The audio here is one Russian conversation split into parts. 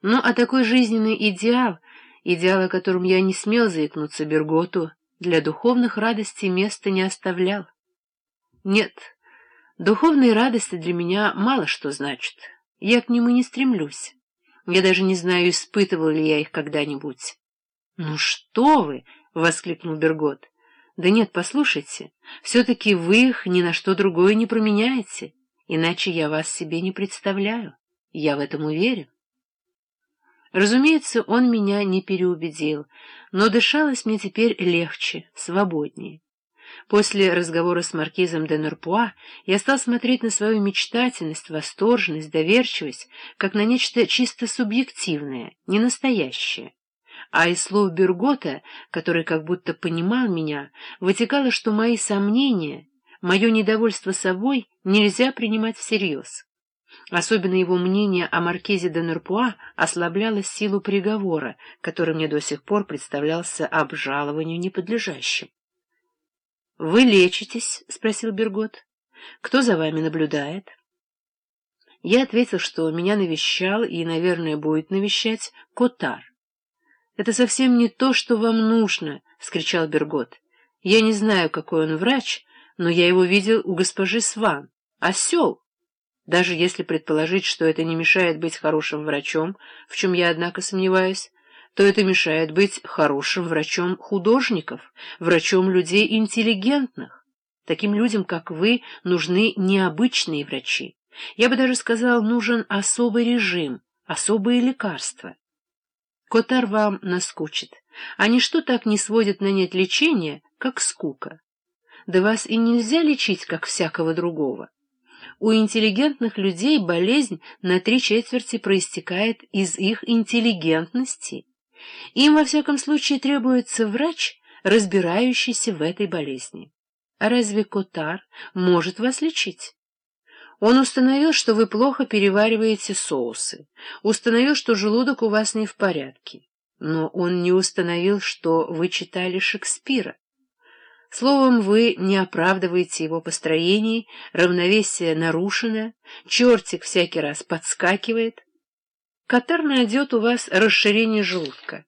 Ну, а такой жизненный идеал, идеал, о котором я не смел заикнуться Берготу, для духовных радостей места не оставлял. Нет, духовные радости для меня мало что значат. Я к ним и не стремлюсь. Я даже не знаю, испытывал ли я их когда-нибудь. — Ну что вы! — воскликнул Бергот. — Да нет, послушайте, все-таки вы их ни на что другое не променяете, иначе я вас себе не представляю. Я в этом уверен. Разумеется, он меня не переубедил, но дышалось мне теперь легче, свободнее. После разговора с маркизом де Нурпуа я стал смотреть на свою мечтательность, восторженность, доверчивость, как на нечто чисто субъективное, не настоящее. А из слов Бергота, который как будто понимал меня, вытекало, что мои сомнения, мое недовольство собой нельзя принимать всерьез. Особенно его мнение о маркизе де Нурпуа ослабляло силу приговора, который мне до сих пор представлялся обжалованию неподлежащим. — Вы лечитесь? — спросил Бергот. — Кто за вами наблюдает? Я ответил, что меня навещал и, наверное, будет навещать Котар. — Это совсем не то, что вам нужно, — вскричал Бергот. — Я не знаю, какой он врач, но я его видел у госпожи Сван. Осел! Даже если предположить, что это не мешает быть хорошим врачом, в чем я, однако, сомневаюсь, то это мешает быть хорошим врачом художников, врачом людей интеллигентных. Таким людям, как вы, нужны необычные врачи. Я бы даже сказал, нужен особый режим, особые лекарства. Котар вам наскучит, а ничто так не сводит нанять лечение, как скука. Да вас и нельзя лечить, как всякого другого. У интеллигентных людей болезнь на три четверти проистекает из их интеллигентности. Им, во всяком случае, требуется врач, разбирающийся в этой болезни. А разве Котар может вас лечить? Он установил, что вы плохо перевариваете соусы, установил, что желудок у вас не в порядке, но он не установил, что вы читали Шекспира. Словом, вы не оправдываете его построений, равновесие нарушено, чертик всякий раз подскакивает. Катар найдет у вас расширение желудка.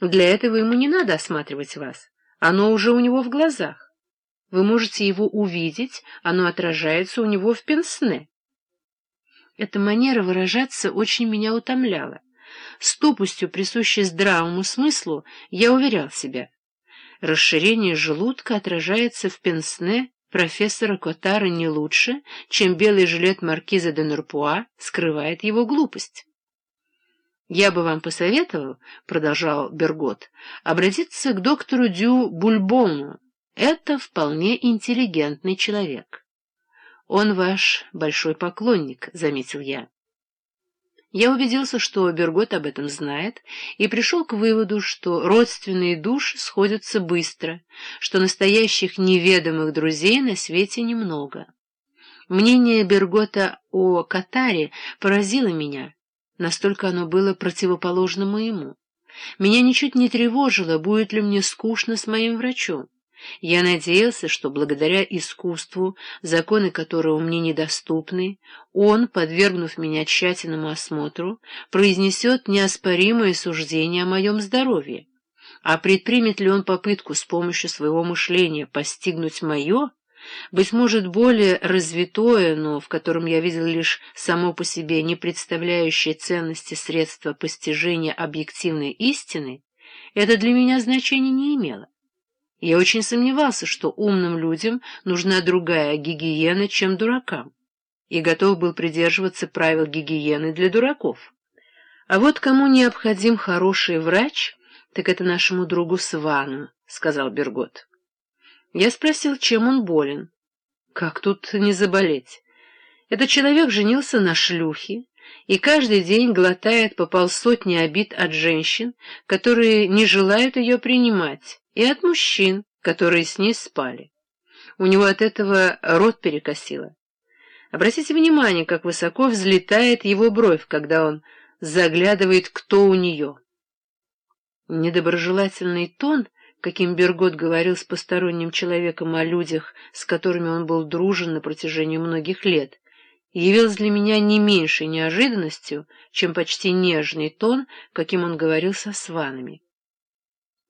Для этого ему не надо осматривать вас, оно уже у него в глазах. Вы можете его увидеть, оно отражается у него в пенсне. Эта манера выражаться очень меня утомляла. С тупостью, присущей здравому смыслу, я уверял себя — расширение желудка отражается в пенсне профессора Котара не лучше, чем белый жилет маркиза де Нурпуа скрывает его глупость. «Я бы вам посоветовал, — продолжал Бергот, — обратиться к доктору Дю Бульбону. Это вполне интеллигентный человек. Он ваш большой поклонник, — заметил я. Я убедился, что Бергот об этом знает, и пришел к выводу, что родственные души сходятся быстро, что настоящих неведомых друзей на свете немного. Мнение Бергота о Катаре поразило меня, настолько оно было противоположно моему. Меня ничуть не тревожило, будет ли мне скучно с моим врачом. Я надеялся, что благодаря искусству, законы которого мне недоступны, он, подвергнув меня тщательному осмотру, произнесет неоспоримое суждение о моем здоровье. А предпримет ли он попытку с помощью своего мышления постигнуть мое, быть может, более развитое, но в котором я видел лишь само по себе не представляющее ценности средства постижения объективной истины, это для меня значения не имело. Я очень сомневался, что умным людям нужна другая гигиена, чем дуракам, и готов был придерживаться правил гигиены для дураков. А вот кому необходим хороший врач, так это нашему другу Свану, — сказал Бергот. Я спросил, чем он болен. Как тут не заболеть? Этот человек женился на шлюхе и каждый день глотает по полсотни обид от женщин, которые не желают ее принимать, и от мужчин, которые с ней спали. У него от этого рот перекосило. Обратите внимание, как высоко взлетает его бровь, когда он заглядывает, кто у нее. Недоброжелательный тон, каким Бергот говорил с посторонним человеком о людях, с которыми он был дружен на протяжении многих лет, явилось для меня не меньшей неожиданностью, чем почти нежный тон, каким он говорил со сванами.